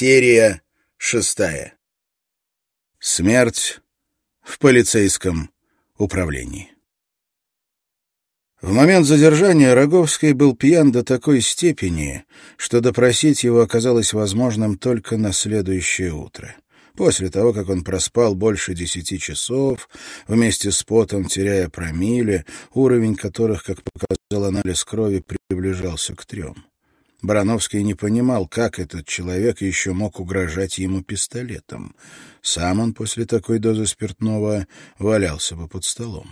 Серия шестая. Смерть в полицейском управлении. В момент задержания Роговский был пьян до такой степени, что допросить его оказалось возможным только на следующее утро. После того, как он проспал больше десяти часов, вместе с потом теряя промилле, уровень которых, как показал анализ крови, приближался к трем. Барановский не понимал, как этот человек еще мог угрожать ему пистолетом. Сам он после такой дозы спиртного валялся бы под столом.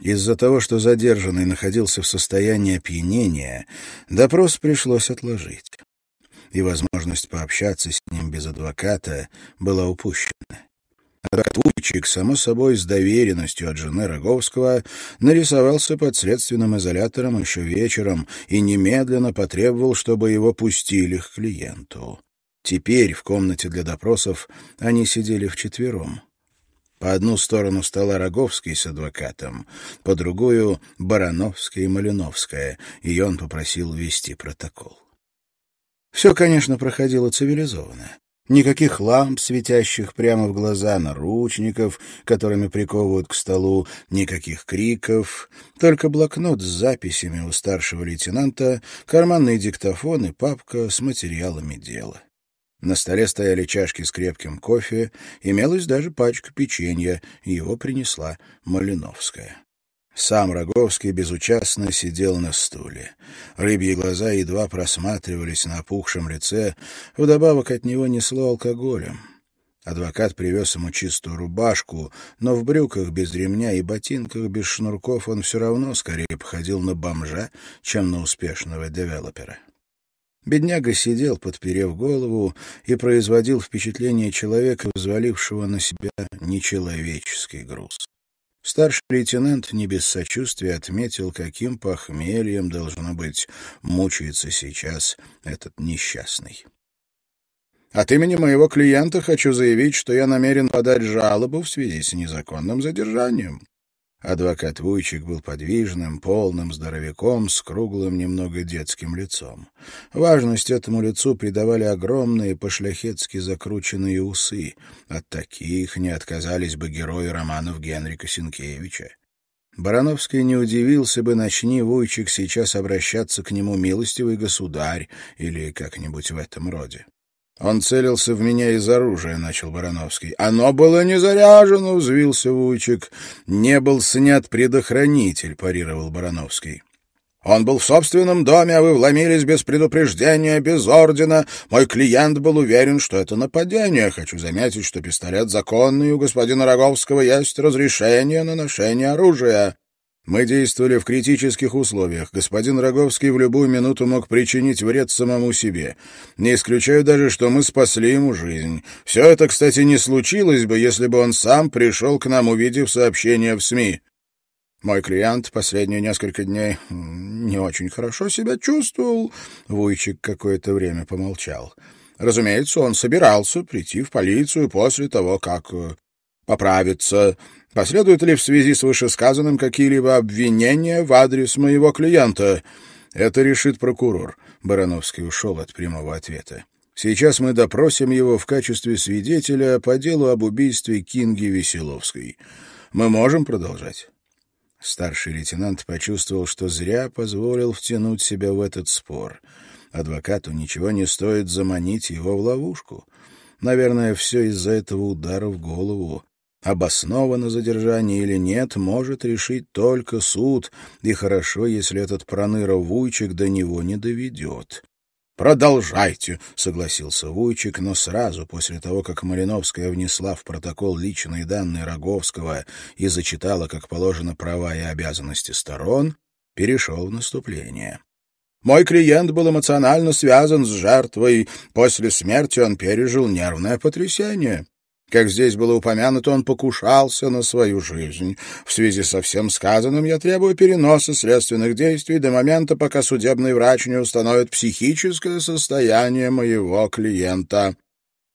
Из-за того, что задержанный находился в состоянии опьянения, допрос пришлось отложить. И возможность пообщаться с ним без адвоката была упущена. Адвокат само собой, с доверенностью от жены Роговского, нарисовался под следственным изолятором еще вечером и немедленно потребовал, чтобы его пустили к клиенту. Теперь в комнате для допросов они сидели вчетвером. По одну сторону стола Роговский с адвокатом, по другую — Барановская и Малиновская, и он попросил вести протокол. Все, конечно, проходило цивилизованно. Никаких ламп, светящих прямо в глаза, наручников, которыми приковывают к столу, никаких криков, только блокнот с записями у старшего лейтенанта, карманный диктофон и папка с материалами дела. На столе стояли чашки с крепким кофе, имелась даже пачка печенья, его принесла Малиновская. Сам Роговский безучастно сидел на стуле. Рыбьи глаза едва просматривались на опухшем лице, вдобавок от него несло алкоголем. Адвокат привез ему чистую рубашку, но в брюках без ремня и ботинках без шнурков он все равно скорее походил на бомжа, чем на успешного девелопера. Бедняга сидел, подперев голову, и производил впечатление человека, взвалившего на себя нечеловеческий груз. Старший лейтенант не без сочувствия отметил, каким похмельем, должно быть, мучается сейчас этот несчастный. От имени моего клиента хочу заявить, что я намерен подать жалобу в связи с незаконным задержанием. Адвокат Вуйчик был подвижным, полным здоровяком с круглым, немного детским лицом. Важность этому лицу придавали огромные по-шляхетски закрученные усы. От таких не отказались бы герои романов Генрика Сенкевича. Барановский не удивился бы, начни Вуйчик сейчас обращаться к нему милостивый государь или как-нибудь в этом роде. «Он целился в меня из оружия», — начал Барановский. «Оно было не заряжено», — взвился Вуйчик. «Не был снят предохранитель», — парировал Барановский. «Он был в собственном доме, а вы вломились без предупреждения, без ордена. Мой клиент был уверен, что это нападение. Хочу заметить, что пистолет законный, у господина Роговского есть разрешение на ношение оружия». Мы действовали в критических условиях. Господин Роговский в любую минуту мог причинить вред самому себе. Не исключаю даже, что мы спасли ему жизнь. Все это, кстати, не случилось бы, если бы он сам пришел к нам, увидев сообщение в СМИ. Мой клиент последние несколько дней не очень хорошо себя чувствовал. Вуйчик какое-то время помолчал. Разумеется, он собирался прийти в полицию после того, как поправится. Последуют ли в связи с вышесказанным какие-либо обвинения в адрес моего клиента? Это решит прокурор. Барановский ушел от прямого ответа. Сейчас мы допросим его в качестве свидетеля по делу об убийстве Кинги Веселовской. Мы можем продолжать?» Старший лейтенант почувствовал, что зря позволил втянуть себя в этот спор. Адвокату ничего не стоит заманить его в ловушку. Наверное, все из-за этого удара в голову. Обосновано задержание или нет, может решить только суд, и хорошо, если этот проныра Вуйчик до него не доведет. «Продолжайте», — согласился Вуйчик, но сразу после того, как Малиновская внесла в протокол личные данные Роговского и зачитала, как положено, права и обязанности сторон, перешел в наступление. Мой клиент был эмоционально связан с жертвой. После смерти он пережил нервное потрясение. Как здесь было упомянуто, он покушался на свою жизнь. В связи со всем сказанным я требую переноса следственных действий до момента, пока судебный врач не установит психическое состояние моего клиента.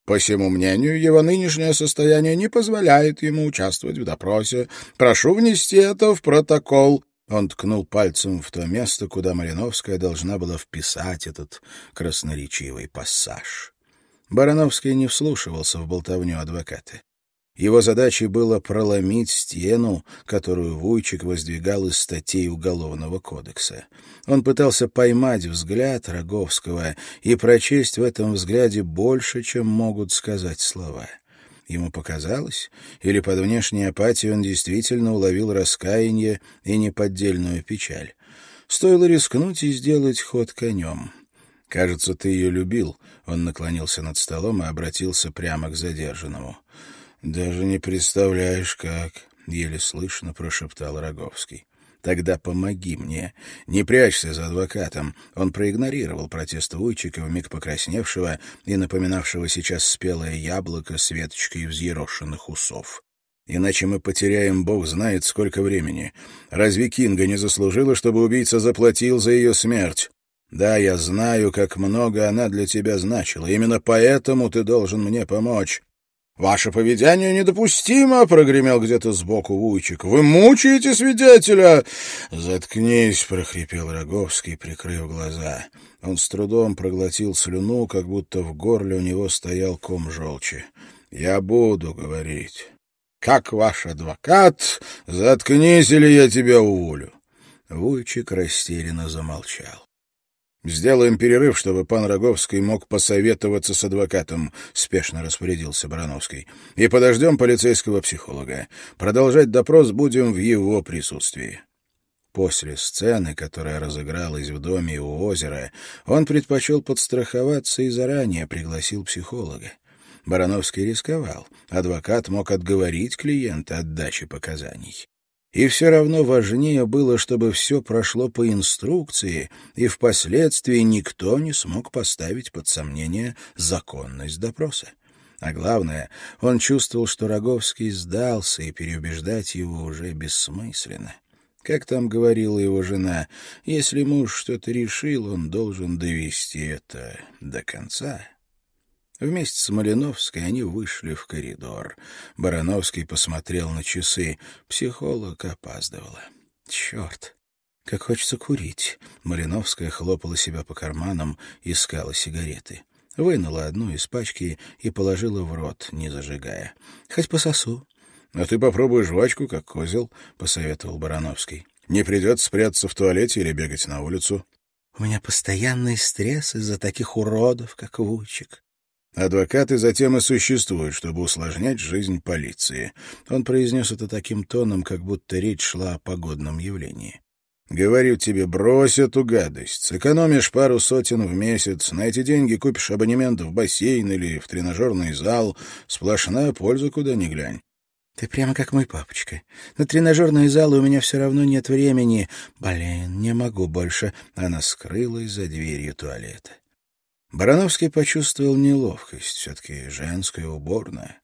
По всему мнению, его нынешнее состояние не позволяет ему участвовать в допросе. Прошу внести это в протокол». Он ткнул пальцем в то место, куда Мариновская должна была вписать этот красноречивый пассаж. Барановский не вслушивался в болтовню адвоката. Его задачей было проломить стену, которую Вуйчик воздвигал из статей Уголовного кодекса. Он пытался поймать взгляд Роговского и прочесть в этом взгляде больше, чем могут сказать слова. Ему показалось, или под внешней апатией он действительно уловил раскаяние и неподдельную печаль. Стоило рискнуть и сделать ход конем. «Кажется, ты ее любил», — он наклонился над столом и обратился прямо к задержанному. «Даже не представляешь, как...» — еле слышно прошептал Роговский. «Тогда помоги мне. Не прячься за адвокатом». Он проигнорировал протест Вуйчика, вмиг покрасневшего и напоминавшего сейчас спелое яблоко с веточкой взъерошенных усов. «Иначе мы потеряем бог знает сколько времени. Разве Кинга не заслужила, чтобы убийца заплатил за ее смерть?» «Да, я знаю, как много она для тебя значила. Именно поэтому ты должен мне помочь». «Ваше поведение недопустимо!» — прогремел где-то сбоку Вуйчик. «Вы мучаете свидетеля!» «Заткнись!» — прохрипел Роговский, прикрыв глаза. Он с трудом проглотил слюну, как будто в горле у него стоял ком желчи. «Я буду говорить». «Как ваш адвокат? Заткнись, или я тебя уволю!» Вуйчик растерянно замолчал. «Сделаем перерыв, чтобы пан Роговский мог посоветоваться с адвокатом», — спешно распорядился Барановский. «И подождем полицейского психолога. Продолжать допрос будем в его присутствии». После сцены, которая разыгралась в доме у озера, он предпочел подстраховаться и заранее пригласил психолога. Барановский рисковал. Адвокат мог отговорить клиента от дачи показаний. И все равно важнее было, чтобы все прошло по инструкции, и впоследствии никто не смог поставить под сомнение законность допроса. А главное, он чувствовал, что Роговский сдался, и переубеждать его уже бессмысленно. Как там говорила его жена, если муж что-то решил, он должен довести это до конца. Вместе с Малиновской они вышли в коридор. Барановский посмотрел на часы. Психолог опаздывала. «Черт! Как хочется курить!» Малиновская хлопала себя по карманам, искала сигареты. Вынула одну из пачки и положила в рот, не зажигая. «Хоть пососу». «А ты попробуй жвачку, как козел», — посоветовал Барановский. «Не придется спрятаться в туалете или бегать на улицу». «У меня постоянный стресс из-за таких уродов, как Вучик. Адвокаты затем и существуют, чтобы усложнять жизнь полиции. Он произнес это таким тоном, как будто речь шла о погодном явлении. Говорю тебе, брось эту гадость. Сэкономишь пару сотен в месяц, на эти деньги купишь абонемент в бассейн или в тренажерный зал. Сплошная польза, куда ни глянь. Ты прямо как мой папочка. На тренажерные залы у меня все равно нет времени. Блин, не могу больше. Она скрылась за дверью туалета. Барановский почувствовал неловкость, все-таки женская уборная.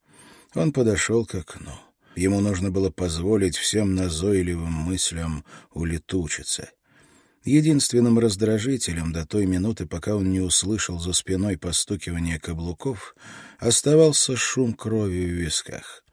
Он подошел к окну. Ему нужно было позволить всем назойливым мыслям улетучиться. Единственным раздражителем до той минуты, пока он не услышал за спиной постукивание каблуков, оставался шум крови в висках.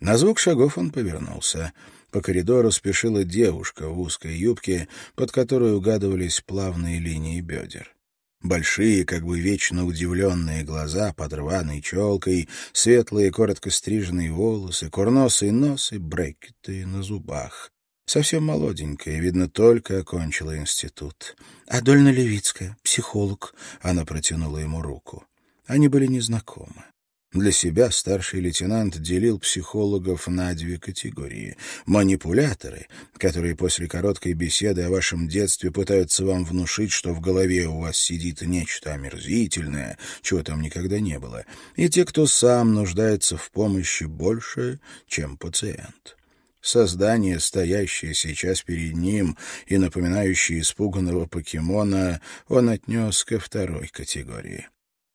На звук шагов он повернулся. По коридору спешила девушка в узкой юбке, под которой угадывались плавные линии бедер. Большие, как бы вечно удивленные глаза под рваной челкой, светлые, коротко стриженные волосы, курносый нос и брекеты на зубах. Совсем молоденькая, видно, только окончила институт. «Адольна Левицкая, психолог», — она протянула ему руку. Они были незнакомы. Для себя старший лейтенант делил психологов на две категории. Манипуляторы, которые после короткой беседы о вашем детстве пытаются вам внушить, что в голове у вас сидит нечто омерзительное, чего там никогда не было, и те, кто сам нуждается в помощи больше, чем пациент. Создание, стоящее сейчас перед ним и напоминающее испуганного покемона, он отнес ко второй категории.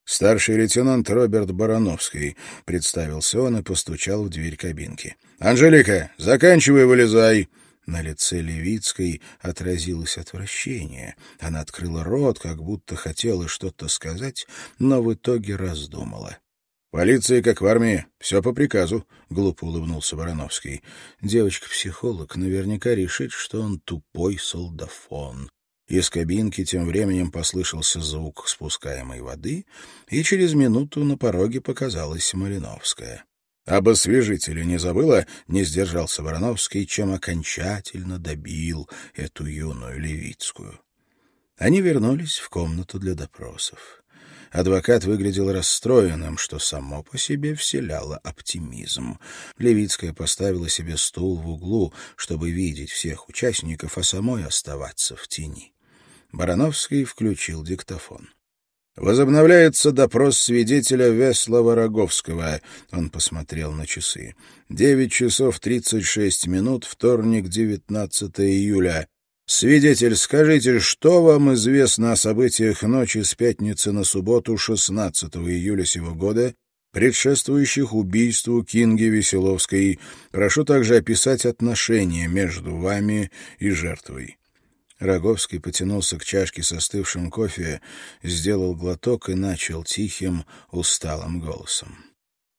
«Старший лейтенант Роберт Барановский», — представился он и постучал в дверь кабинки. «Анжелика, заканчивай, вылезай!» На лице Левицкой отразилось отвращение. Она открыла рот, как будто хотела что-то сказать, но в итоге раздумала. «Полиция, как в армии, все по приказу», — глупо улыбнулся Барановский. Девочка-психолог наверняка решит, что он тупой солдафон Из кабинки тем временем послышался звук спускаемой воды, и через минуту на пороге показалась Малиновская. «Об освежителе не забыла?» — не сдержался Вороновский, чем окончательно добил эту юную Левицкую. Они вернулись в комнату для допросов. Адвокат выглядел расстроенным, что само по себе вселяло оптимизм. Левицкая поставила себе стул в углу, чтобы видеть всех участников, а самой оставаться в тени. Барановский включил диктофон. Возобновляется допрос свидетеля Веслова Роговского. Он посмотрел на часы. Девять часов тридцать шесть минут, вторник, 19 июля. Свидетель, скажите, что вам известно о событиях ночи с пятницы на субботу 16 июля сего года, предшествующих убийству Кинги Веселовской? Прошу также описать отношения между вами и жертвой. Роговский потянулся к чашке со остывшим кофе, сделал глоток и начал тихим, усталым голосом.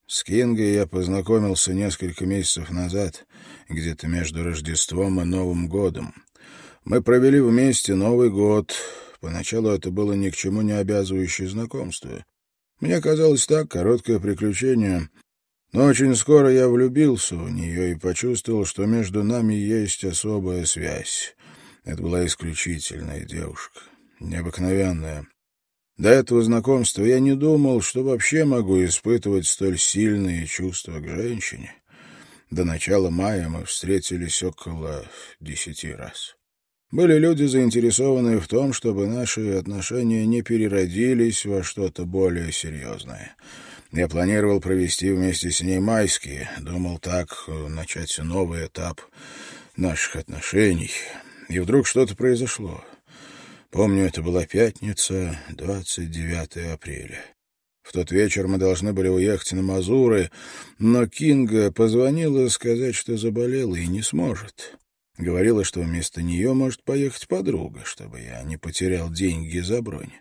С Кингой я познакомился несколько месяцев назад, где-то между Рождеством и Новым годом. Мы провели вместе Новый год. Поначалу это было ни к чему не обязывающее знакомство. Мне казалось так, короткое приключение. Но очень скоро я влюбился в нее и почувствовал, что между нами есть особая связь. Это была исключительная девушка, необыкновенная. До этого знакомства я не думал, что вообще могу испытывать столь сильные чувства к женщине. До начала мая мы встретились около десяти раз. Были люди, заинтересованные в том, чтобы наши отношения не переродились во что-то более серьезное. Я планировал провести вместе с ней майские, думал так начать новый этап наших отношений — и вдруг что-то произошло. Помню, это была пятница, 29 апреля. В тот вечер мы должны были уехать на Мазуры, но Кинга позвонила сказать, что заболела и не сможет. Говорила, что вместо нее может поехать подруга, чтобы я не потерял деньги за бронь.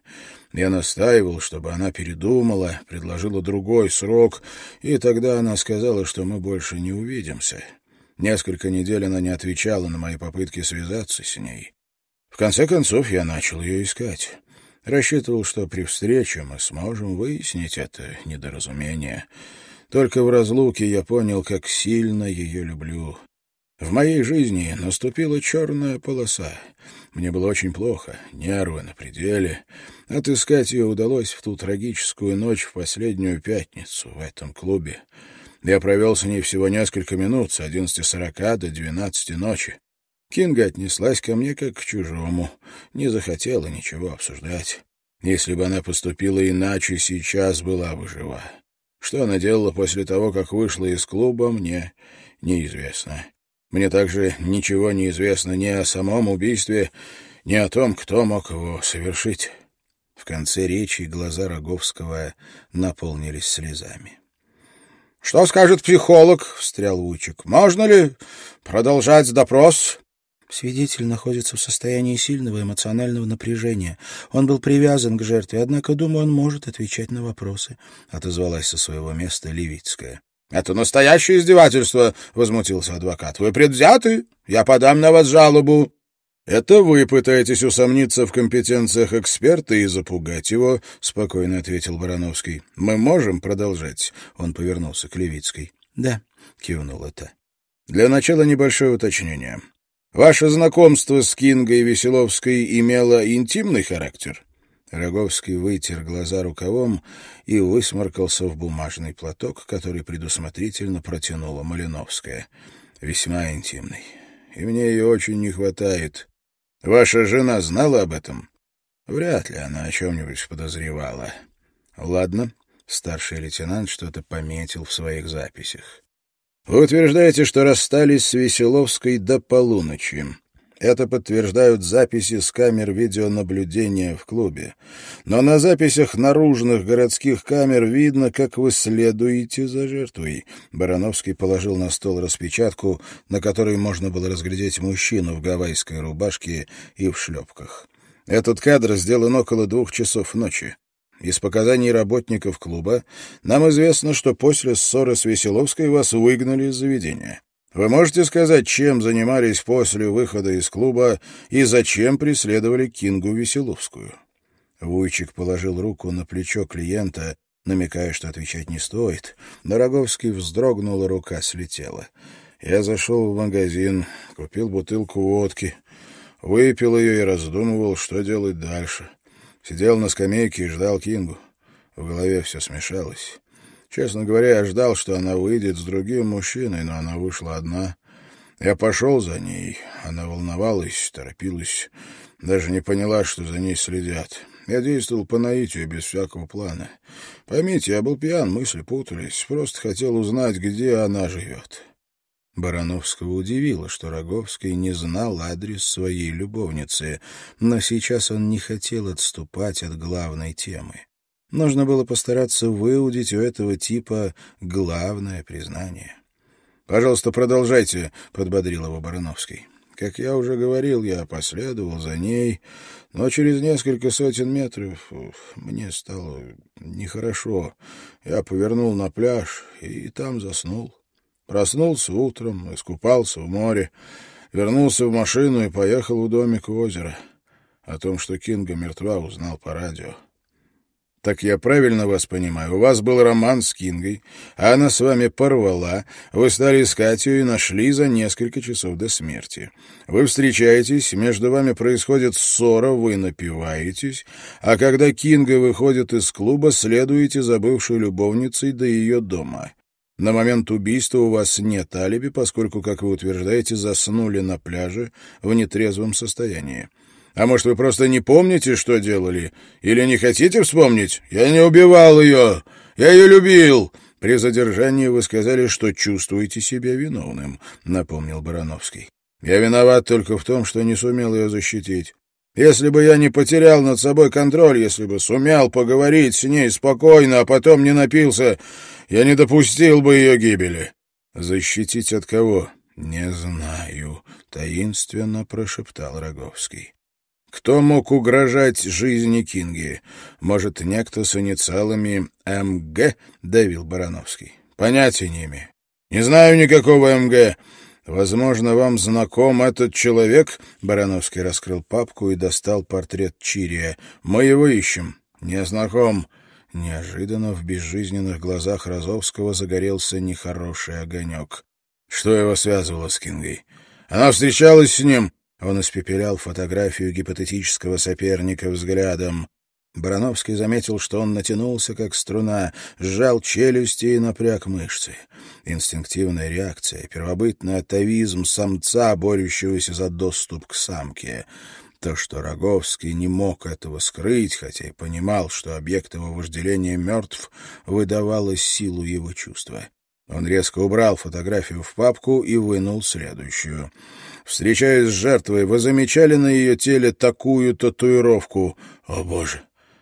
Я настаивал, чтобы она передумала, предложила другой срок, и тогда она сказала, что мы больше не увидимся. Несколько недель она не отвечала на мои попытки связаться с ней. В конце концов, я начал ее искать. Рассчитывал, что при встрече мы сможем выяснить это недоразумение. Только в разлуке я понял, как сильно ее люблю. В моей жизни наступила черная полоса. Мне было очень плохо, нервы на пределе. Отыскать ее удалось в ту трагическую ночь в последнюю пятницу в этом клубе. Я провел с ней всего несколько минут, с одиннадцати сорока до двенадцати ночи. Кинга отнеслась ко мне как к чужому, не захотела ничего обсуждать. Если бы она поступила иначе, сейчас была бы жива. Что она делала после того, как вышла из клуба, мне неизвестно. Мне также ничего не известно ни о самом убийстве, ни о том, кто мог его совершить. В конце речи глаза Роговского наполнились слезами. «Что скажет психолог?» — встрял Лучик. «Можно ли продолжать допрос?» Свидетель находится в состоянии сильного эмоционального напряжения. Он был привязан к жертве, однако, думаю, он может отвечать на вопросы, — отозвалась со своего места Левицкая. — Это настоящее издевательство, — возмутился адвокат. — Вы предвзяты? Я подам на вас жалобу. «Это вы пытаетесь усомниться в компетенциях эксперта и запугать его», — спокойно ответил Барановский. «Мы можем продолжать?» — он повернулся к Левицкой. «Да», — кивнул это. «Для начала небольшое уточнение. Ваше знакомство с Кингой Веселовской имело интимный характер?» Роговский вытер глаза рукавом и высморкался в бумажный платок, который предусмотрительно протянула Малиновская. «Весьма интимный. И мне ее очень не хватает. Ваша жена знала об этом? Вряд ли она о чем-нибудь подозревала. Ладно, старший лейтенант что-то пометил в своих записях. Вы утверждаете, что расстались с Веселовской до полуночи. Это подтверждают записи с камер видеонаблюдения в клубе. Но на записях наружных городских камер видно, как вы следуете за жертвой. Барановский положил на стол распечатку, на которой можно было разглядеть мужчину в гавайской рубашке и в шлепках. Этот кадр сделан около двух часов ночи. Из показаний работников клуба нам известно, что после ссоры с Веселовской вас выгнали из заведения. Вы можете сказать, чем занимались после выхода из клуба и зачем преследовали Кингу Веселовскую?» Вуйчик положил руку на плечо клиента, намекая, что отвечать не стоит. Но Роговский вздрогнул, рука слетела. Я зашел в магазин, купил бутылку водки, выпил ее и раздумывал, что делать дальше. Сидел на скамейке и ждал Кингу. В голове все смешалось. Честно говоря, я ждал, что она выйдет с другим мужчиной, но она вышла одна. Я пошел за ней. Она волновалась, торопилась, даже не поняла, что за ней следят. Я действовал по наитию, без всякого плана. Поймите, я был пьян, мысли путались. Просто хотел узнать, где она живет. Барановского удивило, что Роговский не знал адрес своей любовницы, но сейчас он не хотел отступать от главной темы. Нужно было постараться выудить у этого типа главное признание. «Пожалуйста, продолжайте», — подбодрил его Барановский. Как я уже говорил, я последовал за ней, но через несколько сотен метров мне стало нехорошо. Я повернул на пляж и там заснул. Проснулся утром, искупался в море, вернулся в машину и поехал у озера. О том, что Кинга мертва, узнал по радио. Так я правильно вас понимаю? У вас был роман с Кингой, а она с вами порвала, вы стали искать ее и нашли за несколько часов до смерти. Вы встречаетесь, между вами происходит ссора, вы напиваетесь, а когда Кинга выходит из клуба, следуете за бывшей любовницей до ее дома. На момент убийства у вас нет алиби, поскольку, как вы утверждаете, заснули на пляже в нетрезвом состоянии. А может, вы просто не помните, что делали? Или не хотите вспомнить? Я не убивал ее. Я ее любил. При задержании вы сказали, что чувствуете себя виновным, — напомнил Барановский. Я виноват только в том, что не сумел ее защитить. Если бы я не потерял над собой контроль, если бы сумел поговорить с ней спокойно, а потом не напился, я не допустил бы ее гибели. Защитить от кого? Не знаю, таинственно прошептал Роговский. Кто мог угрожать жизни Кинги? Может, некто с инициалами МГ? Давил Барановский. Понятия не имею. Не знаю никакого МГ. Возможно, вам знаком этот человек? Барановский раскрыл папку и достал портрет Чирия. Мы его ищем. Не знаком. Неожиданно в безжизненных глазах Розовского загорелся нехороший огонек. Что его связывало с Кингой? Она встречалась с ним, он испепелял фотографию гипотетического соперника взглядом. Барановский заметил, что он натянулся, как струна, сжал челюсти и напряг мышцы. Инстинктивная реакция, первобытный атовизм самца, борющегося за доступ к самке. То, что Роговский не мог этого скрыть, хотя и понимал, что объект его вожделения мертв, выдавало силу его чувства. Он резко убрал фотографию в папку и вынул следующую — Встречаясь с жертвой, вы замечали на ее теле такую татуировку. О, Боже!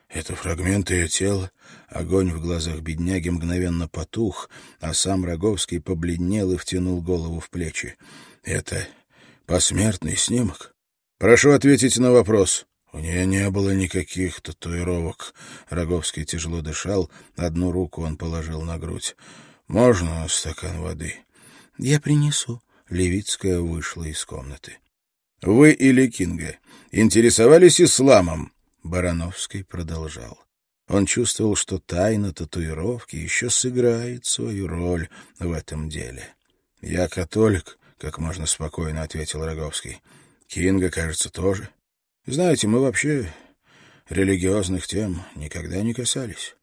Это фрагмент ее тела. Огонь в глазах бедняги мгновенно потух, а сам Роговский побледнел и втянул голову в плечи. Это посмертный снимок? Прошу ответить на вопрос. У нее не было никаких татуировок. Роговский тяжело дышал, одну руку он положил на грудь. Можно стакан воды? Я принесу. Левицкая вышла из комнаты. «Вы или Кинга интересовались исламом?» Барановский продолжал. Он чувствовал, что тайна татуировки еще сыграет свою роль в этом деле. «Я католик», — как можно спокойно ответил Роговский. «Кинга, кажется, тоже. Знаете, мы вообще религиозных тем никогда не касались».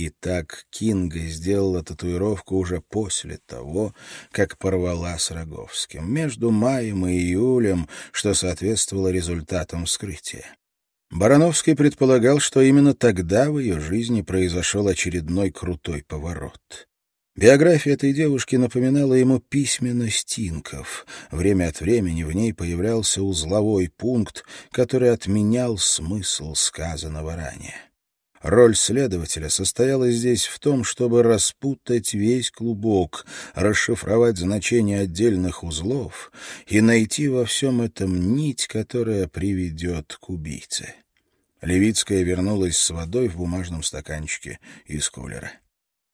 И так Кинга сделала татуировку уже после того, как порвала с Роговским, между маем и июлем, что соответствовало результатам вскрытия. Барановский предполагал, что именно тогда в ее жизни произошел очередной крутой поворот. Биография этой девушки напоминала ему письменность Тинков. Время от времени в ней появлялся узловой пункт, который отменял смысл сказанного ранее. Роль следователя состояла здесь в том, чтобы распутать весь клубок, расшифровать значение отдельных узлов и найти во всем этом нить, которая приведет к убийце. Левицкая вернулась с водой в бумажном стаканчике из кулера.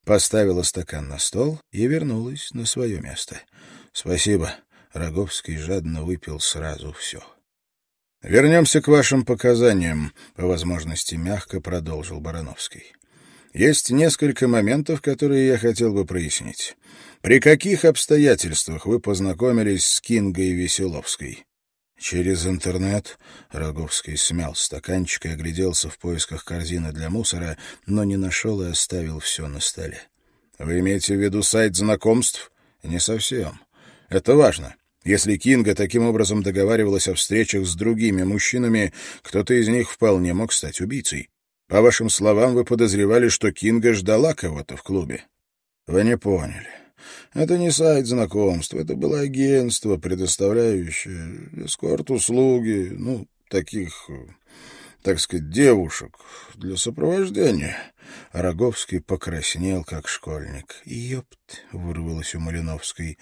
поставила стакан на стол и вернулась на свое место. «Спасибо». Роговский жадно выпил сразу все. «Вернемся к вашим показаниям», — по возможности мягко продолжил Барановский. «Есть несколько моментов, которые я хотел бы прояснить. При каких обстоятельствах вы познакомились с Кингой Веселовской?» Через интернет Роговский смял стаканчик и огляделся в поисках корзины для мусора, но не нашел и оставил все на столе. «Вы имеете в виду сайт знакомств?» «Не совсем. Это важно. Если Кинга таким образом договаривалась о встречах с другими мужчинами, кто-то из них вполне мог стать убийцей. По вашим словам, вы подозревали, что Кинга ждала кого-то в клубе. Вы не поняли. Это не сайт знакомств, это было агентство, предоставляющее эскорт-услуги, ну, таких, так сказать, девушек для сопровождения. Роговский покраснел, как школьник. «Ёпт!» — вырвалось у Малиновской.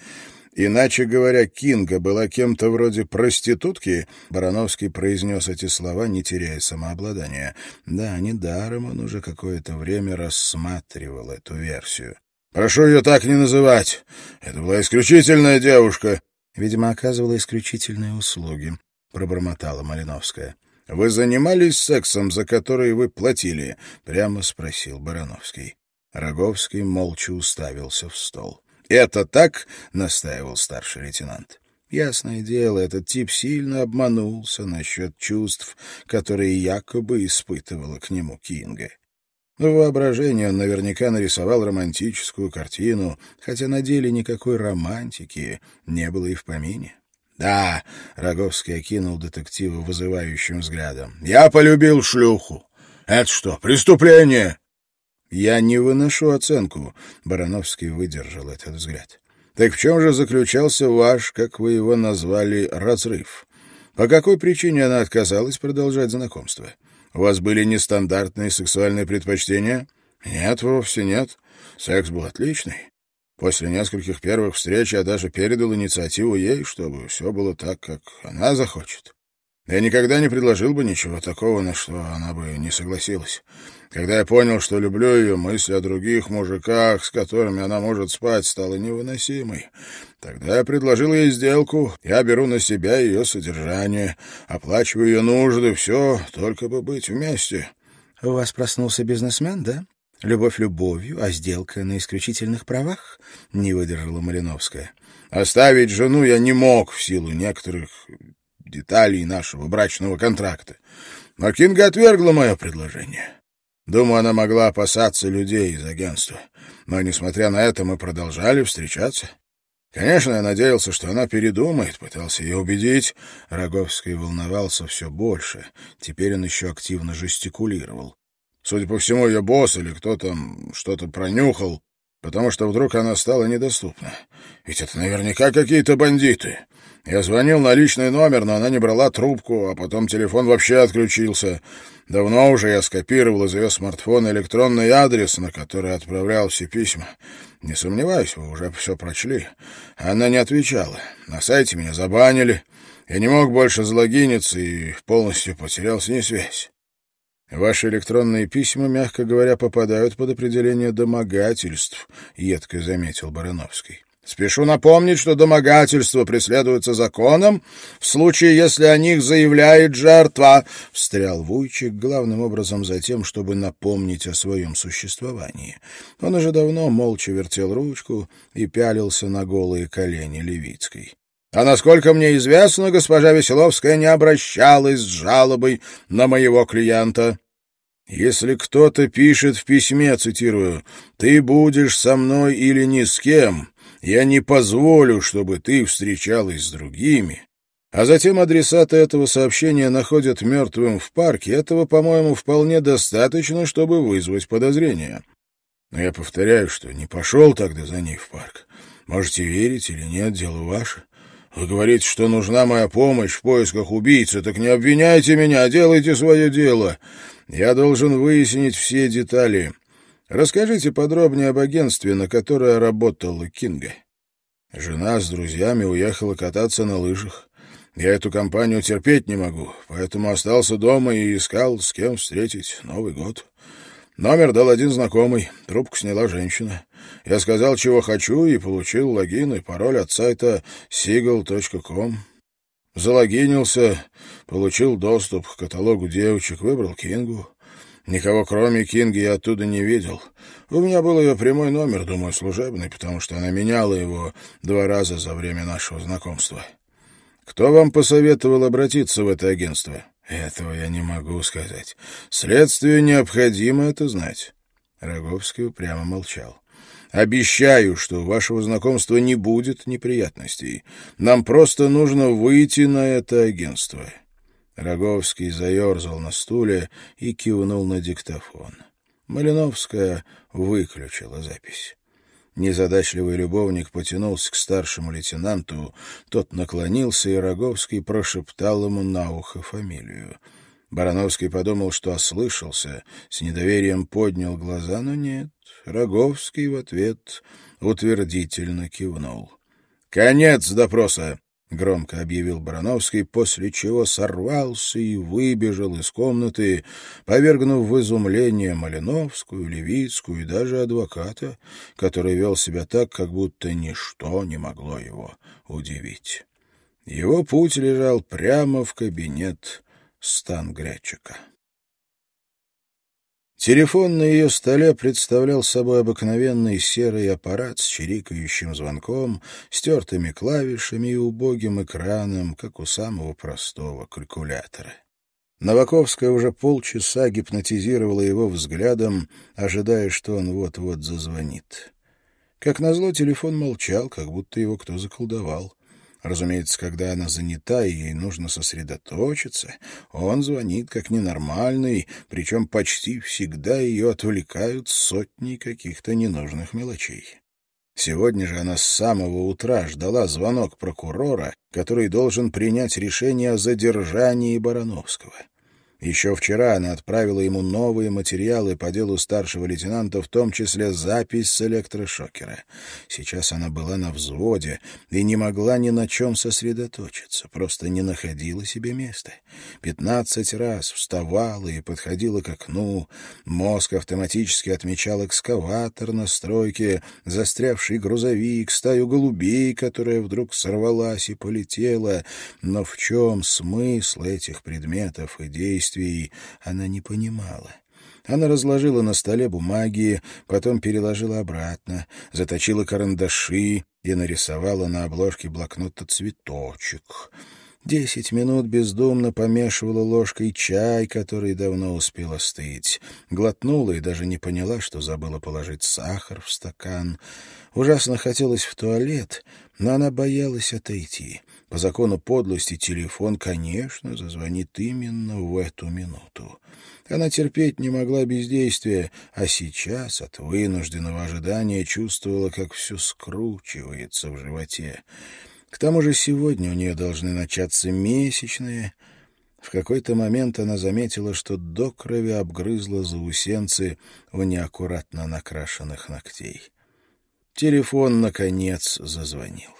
Иначе говоря, Кинга была кем-то вроде проститутки, Барановский произнес эти слова, не теряя самообладания. Да, недаром он уже какое-то время рассматривал эту версию. Прошу ее так не называть. Это была исключительная девушка. Видимо, оказывала исключительные услуги, пробормотала Малиновская. Вы занимались сексом, за который вы платили? прямо спросил Барановский. Роговский молча уставился в стол. «Это так?» — настаивал старший лейтенант. Ясное дело, этот тип сильно обманулся насчет чувств, которые якобы испытывала к нему Кинга. В воображении он наверняка нарисовал романтическую картину, хотя на деле никакой романтики не было и в помине. «Да», — Роговский окинул детектива вызывающим взглядом, — «я полюбил шлюху. Это что, преступление?» «Я не выношу оценку», — Барановский выдержал этот взгляд. «Так в чем же заключался ваш, как вы его назвали, разрыв? По какой причине она отказалась продолжать знакомство?» У вас были нестандартные сексуальные предпочтения? Нет, вовсе нет. Секс был отличный. После нескольких первых встреч я даже передал инициативу ей, чтобы все было так, как она захочет. Я никогда не предложил бы ничего такого, на что она бы не согласилась. Когда я понял, что люблю ее, мысль о других мужиках, с которыми она может спать, стала невыносимой. Тогда я предложил ей сделку. Я беру на себя ее содержание, оплачиваю ее нужды, все, только бы быть вместе. — У вас проснулся бизнесмен, да? Любовь любовью, а сделка на исключительных правах? — не выдержала Малиновская. Оставить жену я не мог в силу некоторых деталей нашего брачного контракта. Но Кинга отвергла мое предложение. Думаю, она могла опасаться людей из агентства. Но, несмотря на это, мы продолжали встречаться. Конечно, я надеялся, что она передумает, пытался ее убедить. Роговский волновался все больше. Теперь он еще активно жестикулировал. Судя по всему, ее босс или кто там что-то пронюхал, потому что вдруг она стала недоступна. Ведь это наверняка какие-то бандиты. Я звонил на личный номер, но она не брала трубку, а потом телефон вообще отключился. Давно уже я скопировал из ее смартфона электронный адрес, на который отправлял все письма. Не сомневаюсь, вы уже все прочли. Она не отвечала. На сайте меня забанили. Я не мог больше залогиниться и полностью потерял с ней связь. Ваши электронные письма, мягко говоря, попадают под определение домогательств, — едко заметил Барановский. Спешу напомнить, что домогательства преследуются законом в случае, если о них заявляет жертва, — встрял Вуйчик главным образом за тем, чтобы напомнить о своем существовании. Он уже давно молча вертел ручку и пялился на голые колени Левицкой. А насколько мне известно, госпожа Веселовская не обращалась с жалобой на моего клиента. Если кто-то пишет в письме, цитирую, «Ты будешь со мной или ни с кем», я не позволю, чтобы ты встречалась с другими. А затем адресаты этого сообщения находят мертвым в парке. Этого, по-моему, вполне достаточно, чтобы вызвать подозрения. Но я повторяю, что не пошел тогда за ней в парк. Можете верить или нет, дело ваше. Вы говорите, что нужна моя помощь в поисках убийцы, так не обвиняйте меня, делайте свое дело. Я должен выяснить все детали. Расскажите подробнее об агентстве, на которое работала Кинга. Жена с друзьями уехала кататься на лыжах. Я эту компанию терпеть не могу, поэтому остался дома и искал, с кем встретить Новый год. Номер дал один знакомый, трубку сняла женщина. Я сказал, чего хочу, и получил логин и пароль от сайта seagull.com. Залогинился, получил доступ к каталогу девочек, выбрал Кингу. Никого, кроме Кинги, я оттуда не видел. У меня был ее прямой номер, думаю, служебный, потому что она меняла его два раза за время нашего знакомства. Кто вам посоветовал обратиться в это агентство? Этого я не могу сказать. Следствию необходимо это знать. Роговский упрямо молчал. Обещаю, что вашего знакомства не будет неприятностей. Нам просто нужно выйти на это агентство. Роговский заерзал на стуле и кивнул на диктофон. Малиновская выключила запись. Незадачливый любовник потянулся к старшему лейтенанту, тот наклонился, и Роговский прошептал ему на ухо фамилию. Барановский подумал, что ослышался, с недоверием поднял глаза, но нет. Роговский в ответ утвердительно кивнул. «Конец допроса!» — громко объявил Барановский, после чего сорвался и выбежал из комнаты, повергнув в изумление Малиновскую, Левицкую и даже адвоката, который вел себя так, как будто ничто не могло его удивить. Его путь лежал прямо в кабинет Стангрячика. Телефон на ее столе представлял собой обыкновенный серый аппарат с чирикающим звонком, стертыми клавишами и убогим экраном, как у самого простого калькулятора. Новаковская уже полчаса гипнотизировала его взглядом, ожидая, что он вот-вот зазвонит. Как назло, телефон молчал, как будто его кто заколдовал. Разумеется, когда она занята и ей нужно сосредоточиться, он звонит как ненормальный, причем почти всегда ее отвлекают сотни каких-то ненужных мелочей. Сегодня же она с самого утра ждала звонок прокурора, который должен принять решение о задержании Барановского. Еще вчера она отправила ему новые материалы по делу старшего лейтенанта, в том числе запись с электрошокера. Сейчас она была на взводе и не могла ни на чем сосредоточиться, просто не находила себе места. Пятнадцать раз вставала и подходила к окну, мозг автоматически отмечал экскаватор на стройке, застрявший грузовик, стаю голубей, которая вдруг сорвалась и полетела. Но в чем смысл этих предметов и действий? Действий она не понимала. Она разложила на столе бумаги, потом переложила обратно, заточила карандаши и нарисовала на обложке блокнота цветочек. Десять минут бездумно помешивала ложкой чай, который давно успел остыть. Глотнула и даже не поняла, что забыла положить сахар в стакан. Ужасно хотелось в туалет, но она боялась отойти. По закону подлости телефон, конечно, зазвонит именно в эту минуту. Она терпеть не могла бездействия, а сейчас от вынужденного ожидания чувствовала, как все скручивается в животе. К тому же сегодня у нее должны начаться месячные. В какой-то момент она заметила, что до крови обгрызла заусенцы у неаккуратно накрашенных ногтей. Телефон, наконец, зазвонил.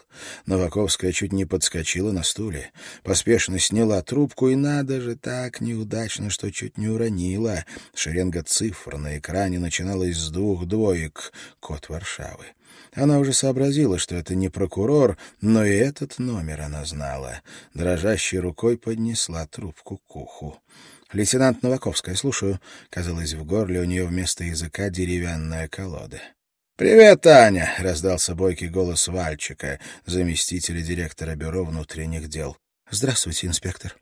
Новаковская чуть не подскочила на стуле, поспешно сняла трубку, и надо же так неудачно, что чуть не уронила. Шеренга цифр на экране начиналась с двух двоек. Код Варшавы. Она уже сообразила, что это не прокурор, но и этот номер она знала. Дрожащей рукой поднесла трубку к уху. «Лейтенант Новаковская, слушаю». Казалось, в горле у нее вместо языка деревянная колода. «Привет, Таня!» — раздался бойкий голос Вальчика, заместителя директора бюро внутренних дел. «Здравствуйте, инспектор».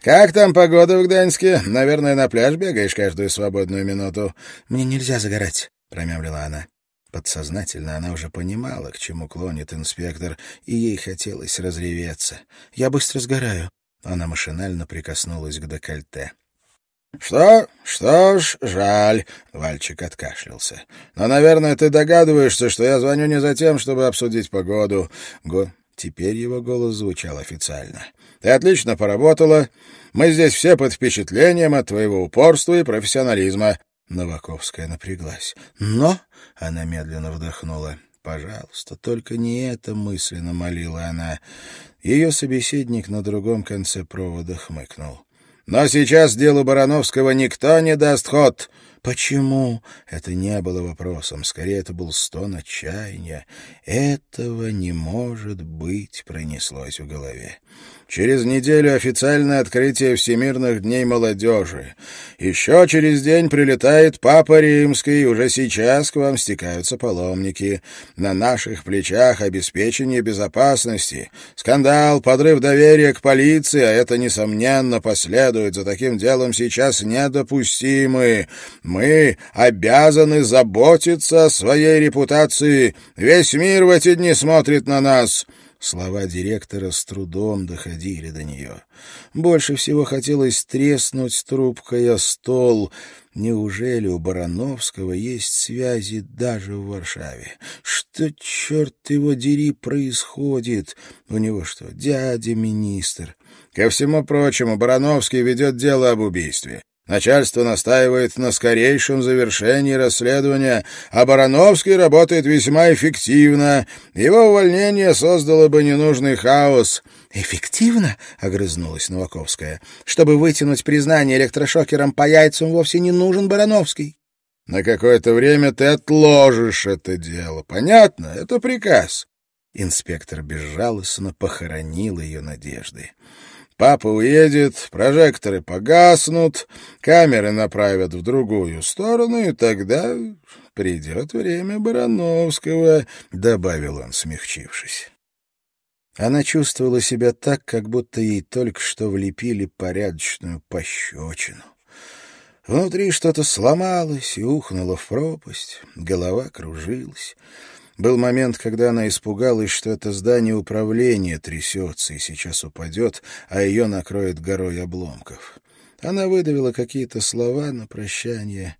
«Как там погода в Гданьске? Наверное, на пляж бегаешь каждую свободную минуту». «Мне нельзя загорать», — промямлила она. Подсознательно она уже понимала, к чему клонит инспектор, и ей хотелось разреветься. «Я быстро сгораю». Она машинально прикоснулась к декольте. «Что? Что ж, жаль», — Вальчик откашлялся. «Но, наверное, ты догадываешься, что я звоню не за тем, чтобы обсудить погоду». Го... Теперь его голос звучал официально. «Ты отлично поработала. Мы здесь все под впечатлением от твоего упорства и профессионализма». Новаковская напряглась. «Но...» — она медленно вдохнула. «Пожалуйста, только не это мысленно молила она». Ее собеседник на другом конце провода хмыкнул. Но сейчас делу Барановского никто не даст ход. Почему? Это не было вопросом, скорее это был стон отчаяния. Этого не может быть, пронеслось в голове. Через неделю официальное открытие Всемирных дней молодежи. Еще через день прилетает Папа Римский, и уже сейчас к вам стекаются паломники. На наших плечах обеспечение безопасности. Скандал, подрыв доверия к полиции, а это, несомненно, последует за таким делом сейчас недопустимы. Мы обязаны заботиться о своей репутации. Весь мир в эти дни смотрит на нас». Слова директора с трудом доходили до нее. Больше всего хотелось треснуть трубкой о стол. Неужели у Барановского есть связи даже в Варшаве? Что, черт его дери, происходит? У него что, дядя министр? Ко всему прочему, Барановский ведет дело об убийстве. Начальство настаивает на скорейшем завершении расследования, а Барановский работает весьма эффективно. Его увольнение создало бы ненужный хаос. «Эффективно?» — огрызнулась Новаковская. «Чтобы вытянуть признание электрошокером по яйцам, вовсе не нужен Барановский». «На какое-то время ты отложишь это дело. Понятно? Это приказ». Инспектор безжалостно похоронил ее надежды. Папа уедет, прожекторы погаснут, камеры направят в другую сторону, и тогда придет время Барановского, — добавил он, смягчившись. Она чувствовала себя так, как будто ей только что влепили порядочную пощечину. Внутри что-то сломалось и ухнуло в пропасть, голова кружилась. Был момент, когда она испугалась, что это здание управления трясется и сейчас упадет, а ее накроет горой обломков. Она выдавила какие-то слова на прощание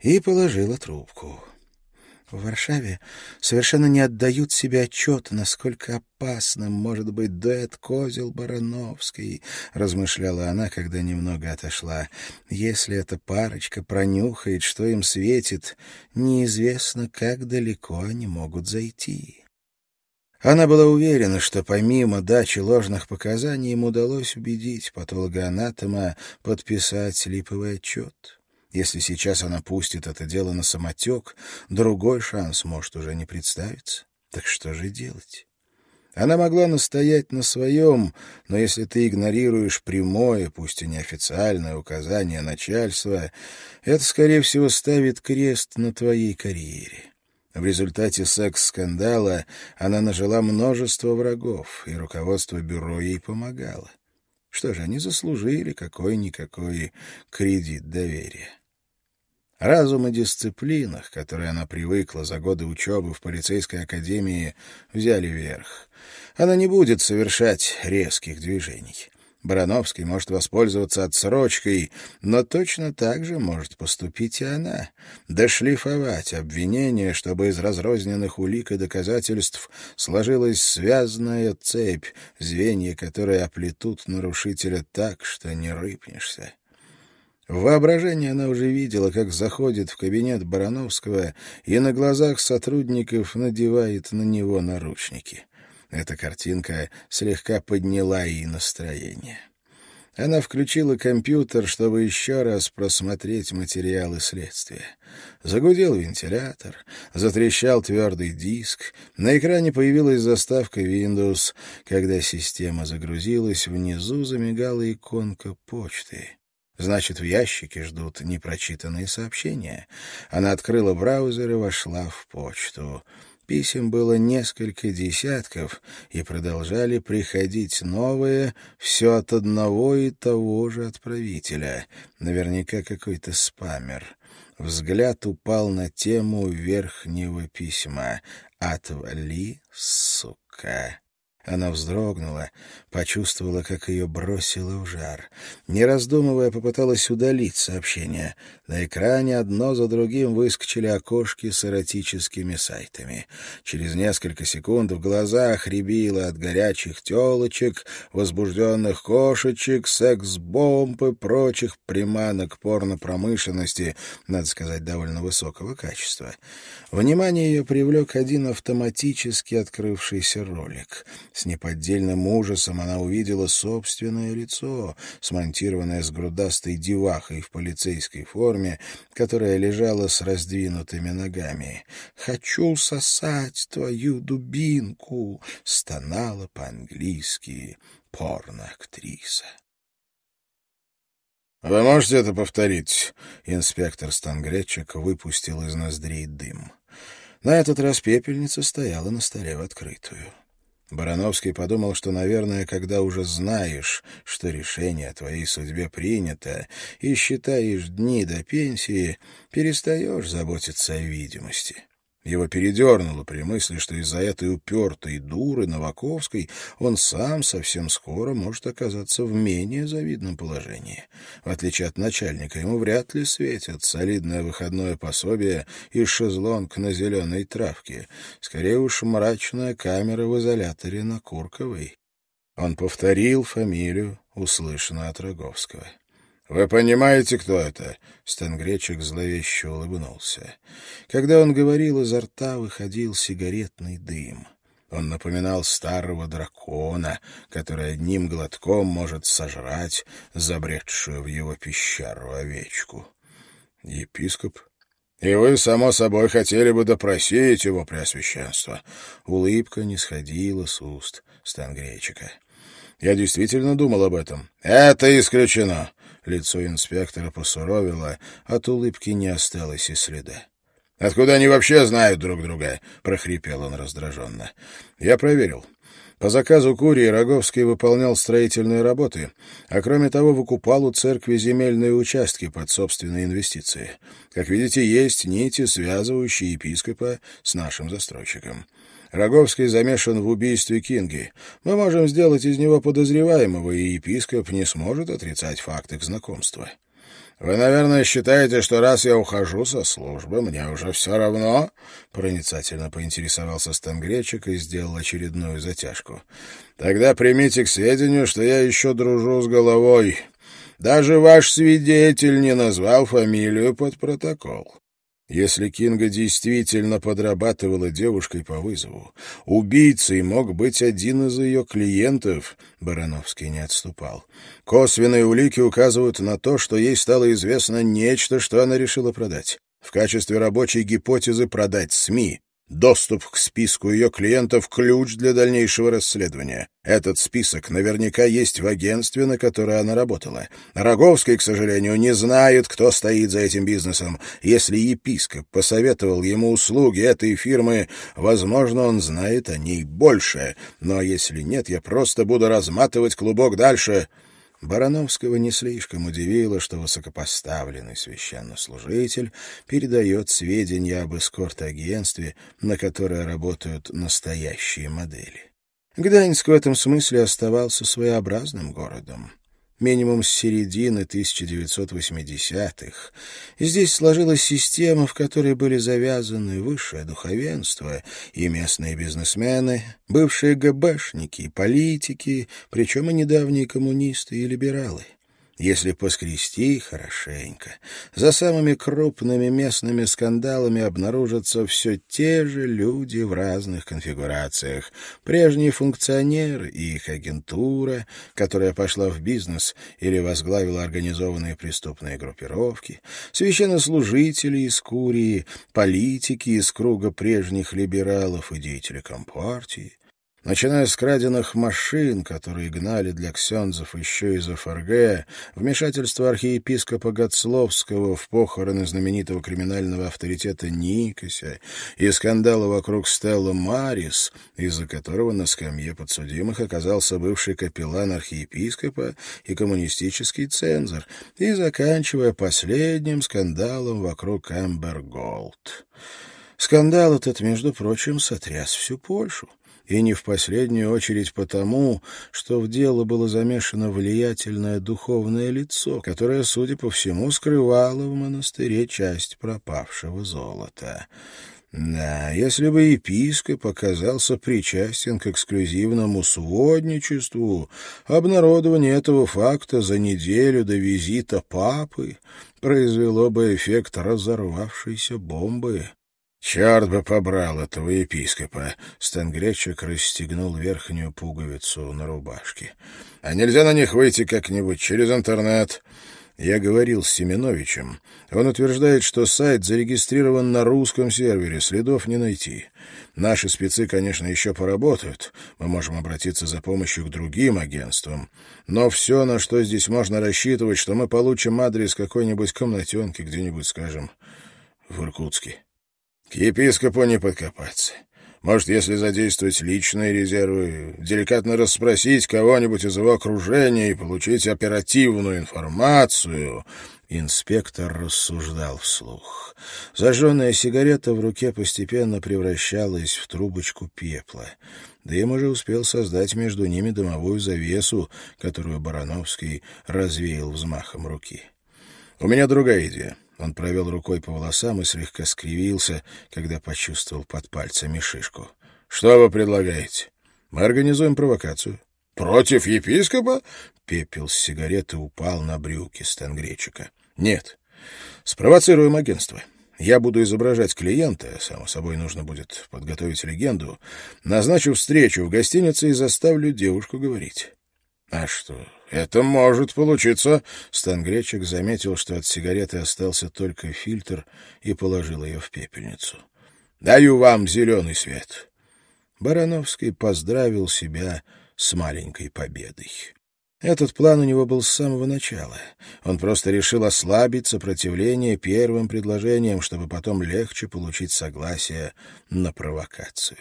и положила трубку. В Варшаве совершенно не отдают себе отчет, насколько опасным может быть дуэт Козел-Барановский, размышляла она, когда немного отошла. Если эта парочка пронюхает, что им светит, неизвестно, как далеко они могут зайти. Она была уверена, что помимо дачи ложных показаний им удалось убедить патологоанатома подписать липовый отчет. Если сейчас она пустит это дело на самотек, другой шанс может уже не представиться. Так что же делать? Она могла настоять на своем, но если ты игнорируешь прямое, пусть и неофициальное указание начальства, это, скорее всего, ставит крест на твоей карьере. В результате секс-скандала она нажила множество врагов, и руководство бюро ей помогало. Что же, они заслужили какой-никакой кредит доверия. Разум и дисциплина, к которой она привыкла за годы учебы в полицейской академии, взяли верх. Она не будет совершать резких движений. Барановский может воспользоваться отсрочкой, но точно так же может поступить и она. Дошлифовать обвинение, чтобы из разрозненных улик и доказательств сложилась связанная цепь, звенья которой оплетут нарушителя так, что не рыпнешься. В воображении она уже видела, как заходит в кабинет Барановского и на глазах сотрудников надевает на него наручники. Эта картинка слегка подняла ей настроение. Она включила компьютер, чтобы еще раз просмотреть материалы следствия. Загудел вентилятор, затрещал твердый диск, на экране появилась заставка Windows. Когда система загрузилась, внизу замигала иконка почты. Значит, в ящике ждут непрочитанные сообщения. Она открыла браузер и вошла в почту. Писем было несколько десятков, и продолжали приходить новые, все от одного и того же отправителя. Наверняка какой-то спамер. Взгляд упал на тему верхнего письма. «Отвали, сука!» Она вздрогнула, почувствовала, как ее бросило в жар. Не раздумывая, попыталась удалить сообщение. На экране одно за другим выскочили окошки с эротическими сайтами. Через несколько секунд в глазах рябило от горячих телочек, возбужденных кошечек, секс-бомб и прочих приманок порнопромышленности, надо сказать, довольно высокого качества. Внимание ее привлек один автоматически открывшийся ролик — С неподдельным ужасом она увидела собственное лицо, смонтированное с грудастой девахой в полицейской форме, которая лежала с раздвинутыми ногами. «Хочу сосать твою дубинку!» — стонала по-английски порноактриса. «Вы можете это повторить?» Инспектор Стангречек выпустил из ноздрей дым. На этот раз пепельница стояла на столе в открытую. Барановский подумал, что, наверное, когда уже знаешь, что решение о твоей судьбе принято, и считаешь дни до пенсии, перестаешь заботиться о видимости. Его передернуло при мысли, что из-за этой упертой дуры Новаковской он сам совсем скоро может оказаться в менее завидном положении. В отличие от начальника, ему вряд ли светит солидное выходное пособие и шезлонг на зеленой травке. Скорее уж мрачная камера в изоляторе на Курковой. Он повторил фамилию, услышанную от Роговского. «Вы понимаете, кто это?» Стангречек зловеще улыбнулся. Когда он говорил, изо рта выходил сигаретный дым. Он напоминал старого дракона, который одним глотком может сожрать забредшую в его пещеру овечку. «Епископ?» «И вы, само собой, хотели бы допросить его преосвященство?» Улыбка не сходила с уст Стангречика. «Я действительно думал об этом». «Это исключено. Лицо инспектора посуровило, от улыбки не осталось и следа. «Откуда они вообще знают друг друга?» — прохрипел он раздраженно. «Я проверил. По заказу Курии Роговский выполнял строительные работы, а кроме того выкупал у церкви земельные участки под собственные инвестиции. Как видите, есть нити, связывающие епископа с нашим застройщиком. Роговский замешан в убийстве Кинги. Мы можем сделать из него подозреваемого, и епископ не сможет отрицать факт их знакомства. «Вы, наверное, считаете, что раз я ухожу со службы, мне уже все равно?» Проницательно поинтересовался Стангречик и сделал очередную затяжку. «Тогда примите к сведению, что я еще дружу с головой. Даже ваш свидетель не назвал фамилию под протокол. Если Кинга действительно подрабатывала девушкой по вызову, убийцей мог быть один из ее клиентов, Барановский не отступал. Косвенные улики указывают на то, что ей стало известно нечто, что она решила продать. В качестве рабочей гипотезы продать СМИ. Доступ к списку ее клиентов — ключ для дальнейшего расследования. Этот список наверняка есть в агентстве, на которое она работала. Роговский, к сожалению, не знает, кто стоит за этим бизнесом. Если епископ посоветовал ему услуги этой фирмы, возможно, он знает о ней больше. Но если нет, я просто буду разматывать клубок дальше. Барановского не слишком удивило, что высокопоставленный священнослужитель передает сведения об эскорт-агентстве, на которое работают настоящие модели. Гданьск в этом смысле оставался своеобразным городом минимум с середины 1980-х. Здесь сложилась система, в которой были завязаны высшее духовенство и местные бизнесмены, бывшие ГБшники, политики, причем и недавние коммунисты и либералы если поскрести хорошенько. За самыми крупными местными скандалами обнаружатся все те же люди в разных конфигурациях. Прежние функционеры и их агентура, которая пошла в бизнес или возглавила организованные преступные группировки, священнослужители из Курии, политики из круга прежних либералов и деятели Компартии, Начиная с краденных машин, которые гнали для ксензов еще из ФРГ, вмешательство архиепископа Готсловского в похороны знаменитого криминального авторитета Никося и скандала вокруг Стелла Марис, из-за которого на скамье подсудимых оказался бывший капеллан архиепископа и коммунистический цензор, и заканчивая последним скандалом вокруг Эмбер Голд. Скандал этот, между прочим, сотряс всю Польшу и не в последнюю очередь потому, что в дело было замешано влиятельное духовное лицо, которое, судя по всему, скрывало в монастыре часть пропавшего золота. Да, если бы епископ оказался причастен к эксклюзивному сводничеству, обнародование этого факта за неделю до визита папы произвело бы эффект разорвавшейся бомбы. «Черт бы побрал этого епископа!» Стенгречек расстегнул верхнюю пуговицу на рубашке. «А нельзя на них выйти как-нибудь через интернет?» Я говорил с Семеновичем. Он утверждает, что сайт зарегистрирован на русском сервере, следов не найти. Наши спецы, конечно, еще поработают. Мы можем обратиться за помощью к другим агентствам. Но все, на что здесь можно рассчитывать, что мы получим адрес какой-нибудь комнатенки где-нибудь, скажем, в Иркутске. К епископу не подкопаться. Может, если задействовать личные резервы, деликатно расспросить кого-нибудь из его окружения и получить оперативную информацию. Инспектор рассуждал вслух. Зажженная сигарета в руке постепенно превращалась в трубочку пепла. Дым уже успел создать между ними дымовую завесу, которую Барановский развеял взмахом руки. «У меня другая идея. Он провел рукой по волосам и слегка скривился, когда почувствовал под пальцами шишку. «Что вы предлагаете? Мы организуем провокацию». «Против епископа?» Пепел с сигареты упал на брюки Стенгречика. «Нет. Спровоцируем агентство. Я буду изображать клиента, само собой нужно будет подготовить легенду, назначу встречу в гостинице и заставлю девушку говорить». «А что, это может получиться. Стангречек заметил, что от сигареты остался только фильтр, и положил ее в пепельницу. Даю вам зеленый свет. Барановский поздравил себя с маленькой победой. Этот план у него был с самого начала. Он просто решил ослабить сопротивление первым предложением, чтобы потом легче получить согласие на провокацию.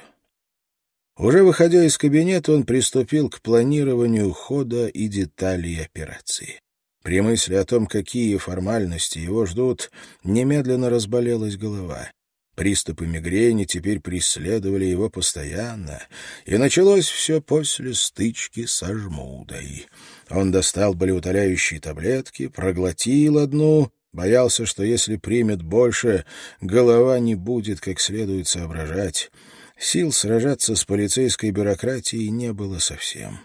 Уже выходя из кабинета, он приступил к планированию хода и деталей операции. При мысли о том, какие формальности его ждут, немедленно разболелась голова. Приступы мигрени теперь преследовали его постоянно, и началось все после стычки со жмудой. Он достал болеутоляющие таблетки, проглотил одну, боялся, что если примет больше, голова не будет как следует соображать. Сил сражаться с полицейской бюрократией не было совсем.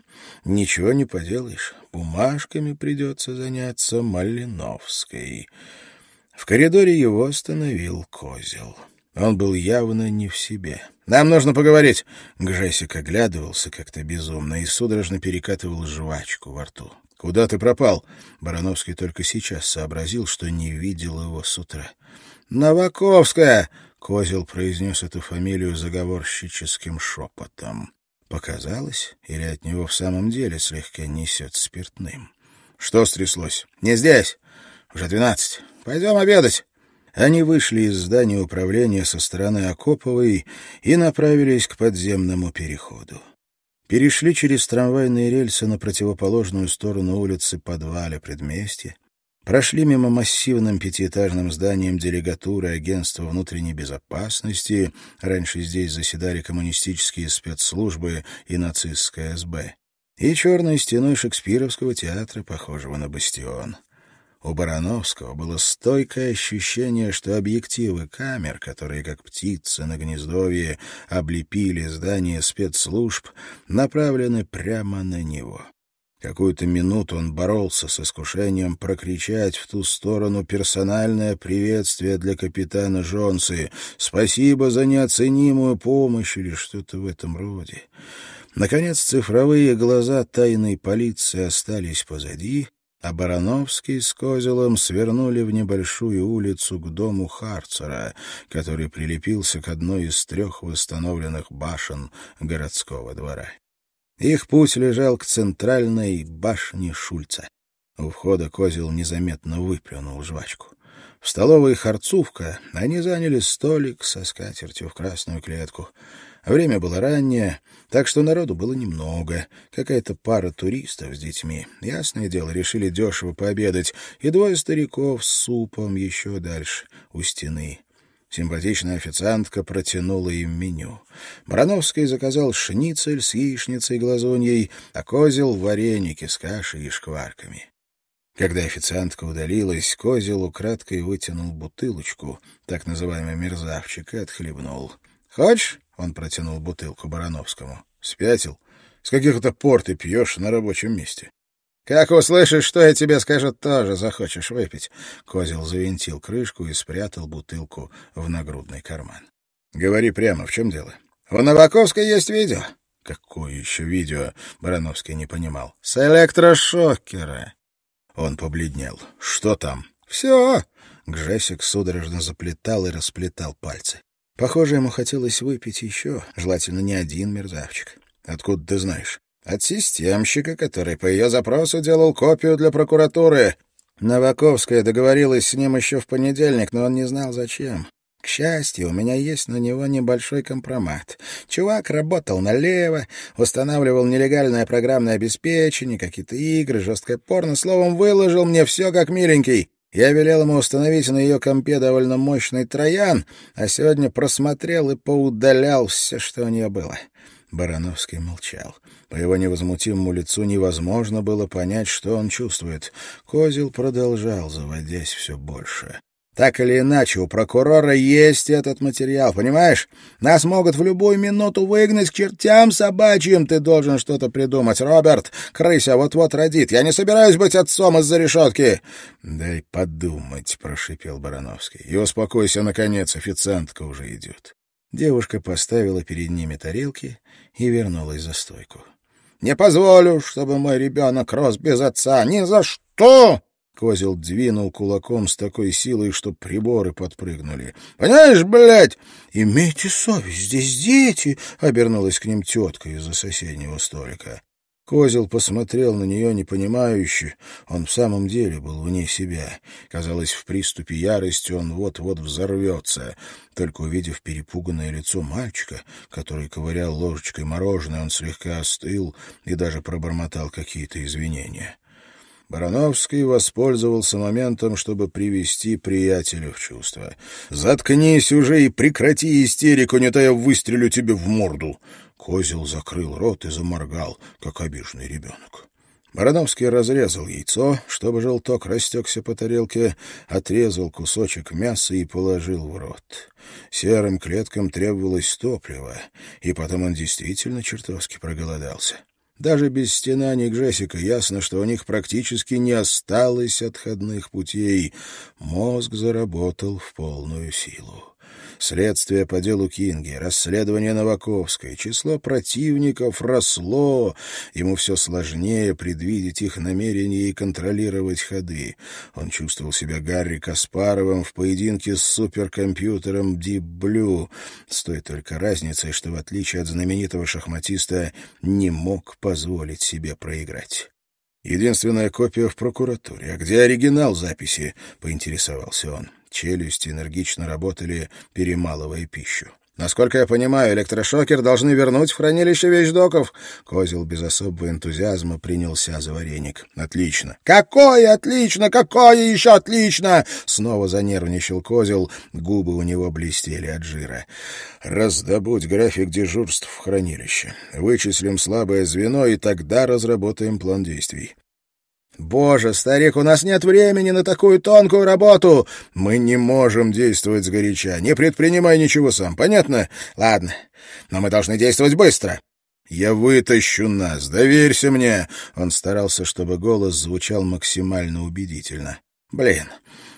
Ничего не поделаешь, бумажками придется заняться Малиновской. В коридоре его остановил козел. Он был явно не в себе. «Нам нужно поговорить!» Гжесик оглядывался как-то безумно и судорожно перекатывал жвачку во рту. «Куда ты пропал?» Барановский только сейчас сообразил, что не видел его с утра. «Новаковская!» Козел произнес эту фамилию заговорщическим шепотом. Показалось, или от него в самом деле слегка несет спиртным. «Что стряслось?» «Не здесь. Уже двенадцать. Пойдем обедать». Они вышли из здания управления со стороны Окоповой и направились к подземному переходу. Перешли через трамвайные рельсы на противоположную сторону улицы подваля предместья, прошли мимо массивным пятиэтажным зданием делегатуры Агентства внутренней безопасности, раньше здесь заседали коммунистические спецслужбы и нацистская СБ, и черной стеной Шекспировского театра, похожего на бастион. У Барановского было стойкое ощущение, что объективы камер, которые, как птицы на гнездовье, облепили здание спецслужб, направлены прямо на него. Какую-то минуту он боролся с искушением прокричать в ту сторону персональное приветствие для капитана Джонсы, спасибо за неоценимую помощь или что-то в этом роде. Наконец цифровые глаза тайной полиции остались позади, а Барановский с Козелом свернули в небольшую улицу к дому Харцера, который прилепился к одной из трех восстановленных башен городского двора. Их путь лежал к центральной башне Шульца. У входа козел незаметно выплюнул жвачку. В столовой «Харцувка» они заняли столик со скатертью в красную клетку. Время было раннее, так что народу было немного. Какая-то пара туристов с детьми. Ясное дело, решили дешево пообедать. И двое стариков с супом еще дальше, у стены. Симпатичная официантка протянула им меню. Барановский заказал шницель с яичницей и глазуньей, а козел — вареники с кашей и шкварками. Когда официантка удалилась, козел украдкой вытянул бутылочку, так называемый мерзавчик, и отхлебнул. «Хочешь?» — он протянул бутылку Барановскому. «Спятил? С каких это пор ты пьешь на рабочем месте?» «Как услышишь, что я тебе скажу, тоже захочешь выпить». Козел завинтил крышку и спрятал бутылку в нагрудный карман. Говори прямо, в чем дело? У Новаковской есть видео. Какое еще видео? Барановский не понимал. С электрошокера. Он побледнел. Что там? Все. Гжесик судорожно заплетал и расплетал пальцы. Похоже, ему хотелось выпить еще, желательно не один мерзавчик. Откуда ты знаешь? От системщика, который по ее запросу делал копию для прокуратуры. Новаковская договорилась с ним еще в понедельник, но он не знал, зачем. К счастью, у меня есть на него небольшой компромат. Чувак работал налево, устанавливал нелегальное программное обеспечение, какие-то игры, жесткое порно, словом, выложил мне все как миленький. Я велел ему установить на ее компе довольно мощный троян, а сегодня просмотрел и поудалял все, что у нее было. Барановский молчал. По его невозмутимому лицу невозможно было понять, что он чувствует. Козел продолжал, заводясь все больше. Так или иначе, у прокурора есть этот материал, понимаешь? Нас могут в любую минуту выгнать к чертям собачьим. Ты должен что-то придумать. Роберт, крыся вот-вот родит. Я не собираюсь быть отцом из-за решетки. — Дай подумать, — прошипел Барановский. — И успокойся, наконец, официантка уже идет. Девушка поставила перед ними тарелки и вернулась за стойку. — Не позволю, чтобы мой ребенок рос без отца. Ни за что! Козел двинул кулаком с такой силой, что приборы подпрыгнули. «Понимаешь, блядь, имейте совесть, здесь дети!» — обернулась к ним тетка из-за соседнего столика. Козел посмотрел на нее непонимающе. Он в самом деле был вне себя. Казалось, в приступе ярости он вот-вот взорвется. Только увидев перепуганное лицо мальчика, который ковырял ложечкой мороженое, он слегка остыл и даже пробормотал какие-то извинения. Барановский воспользовался моментом, чтобы привести приятеля в чувство. «Заткнись уже и прекрати истерику, не то я выстрелю тебе в морду!» Козел закрыл рот и заморгал, как обиженный ребенок. Барановский разрезал яйцо, чтобы желток растекся по тарелке, отрезал кусочек мяса и положил в рот. Серым клеткам требовалось топливо, и потом он действительно чертовски проголодался. Даже без стенаний Джессика ясно, что у них практически не осталось отходных путей. Мозг заработал в полную силу. Следствие по делу Кинги, расследование Новаковской, число противников росло, ему все сложнее предвидеть их намерения и контролировать ходы. Он чувствовал себя Гарри Каспаровым в поединке с суперкомпьютером Deep Blue, с той только разницей, что в отличие от знаменитого шахматиста не мог позволить себе проиграть. Единственная копия в прокуратуре. А где оригинал записи? — поинтересовался он. Челюсти энергично работали, перемалывая пищу. Насколько я понимаю, электрошокер должны вернуть в хранилище вещдоков. Козел без особого энтузиазма принялся за вареник. Отлично. Какое отлично? Какое еще отлично? Снова занервничал Козел. Губы у него блестели от жира. Раздобудь график дежурств в хранилище. Вычислим слабое звено, и тогда разработаем план действий. «Боже, старик, у нас нет времени на такую тонкую работу! Мы не можем действовать сгоряча. Не предпринимай ничего сам, понятно? Ладно, но мы должны действовать быстро». «Я вытащу нас, доверься мне!» Он старался, чтобы голос звучал максимально убедительно. «Блин,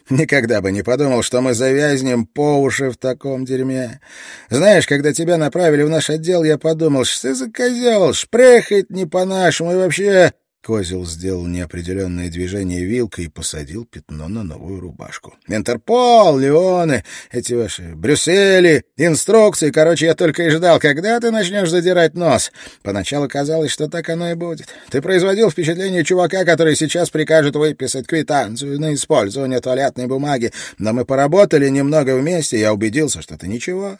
никогда бы не подумал, что мы завязнем по уши в таком дерьме. Знаешь, когда тебя направили в наш отдел, я подумал, что ты за козел, шпрехать не по-нашему и вообще...» Козел сделал неопределенное движение вилкой и посадил пятно на новую рубашку. «Интерпол, Леоны, эти ваши Брюссели, инструкции. Короче, я только и ждал, когда ты начнешь задирать нос. Поначалу казалось, что так оно и будет. Ты производил впечатление чувака, который сейчас прикажет выписать квитанцию на использование туалетной бумаги. Но мы поработали немного вместе, я убедился, что ты ничего.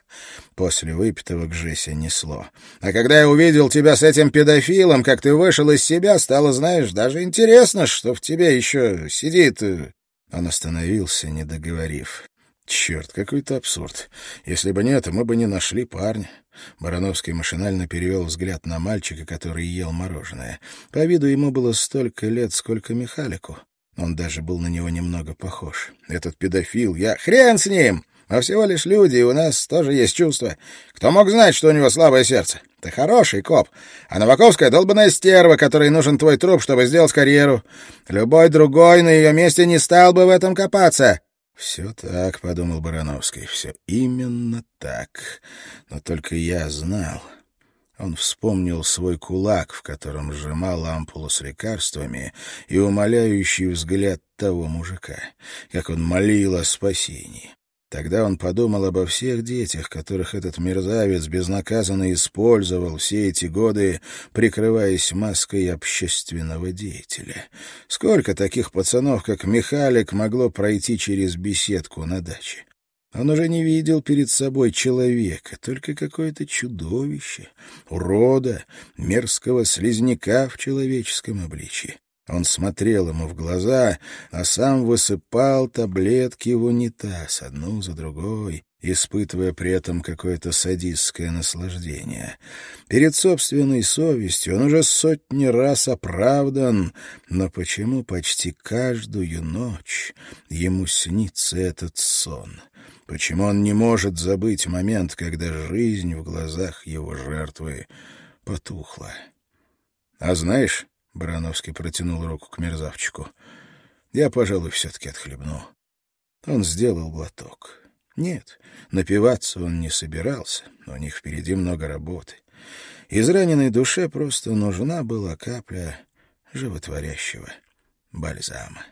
После выпитого к Жесе несло. А когда я увидел тебя с этим педофилом, как ты вышел из себя, стало, знаешь, даже интересно, что в тебе еще сидит... Э, Он остановился, не договорив. Черт, какой-то абсурд. Если бы не это, мы бы не нашли парня. Барановский машинально перевел взгляд на мальчика, который ел мороженое. По виду ему было столько лет, сколько Михалику. Он даже был на него немного похож. Этот педофил, я... Хрен с ним! Мы всего лишь люди, и у нас тоже есть чувства. Кто мог знать, что у него слабое сердце? Ты хороший коп. А Новаковская — долбаная стерва, которой нужен твой труп, чтобы сделать карьеру. Любой другой на ее месте не стал бы в этом копаться. «Все так», — подумал Барановский, — «все именно так. Но только я знал». Он вспомнил свой кулак, в котором сжимал ампулу с лекарствами, и умоляющий взгляд того мужика, как он молил о спасении. Тогда он подумал обо всех детях, которых этот мерзавец безнаказанно использовал все эти годы, прикрываясь маской общественного деятеля. Сколько таких пацанов, как Михалик, могло пройти через беседку на даче? Он уже не видел перед собой человека, только какое-то чудовище, урода, мерзкого слизняка в человеческом обличье. Он смотрел ему в глаза, а сам высыпал таблетки в унитаз, одну за другой, испытывая при этом какое-то садистское наслаждение. Перед собственной совестью он уже сотни раз оправдан, но почему почти каждую ночь ему снится этот сон? Почему он не может забыть момент, когда жизнь в глазах его жертвы потухла? А знаешь, Барановский протянул руку к мерзавчику. «Я, пожалуй, все-таки отхлебну». Он сделал глоток. Нет, напиваться он не собирался, у них впереди много работы. Израненной душе просто нужна была капля животворящего бальзама.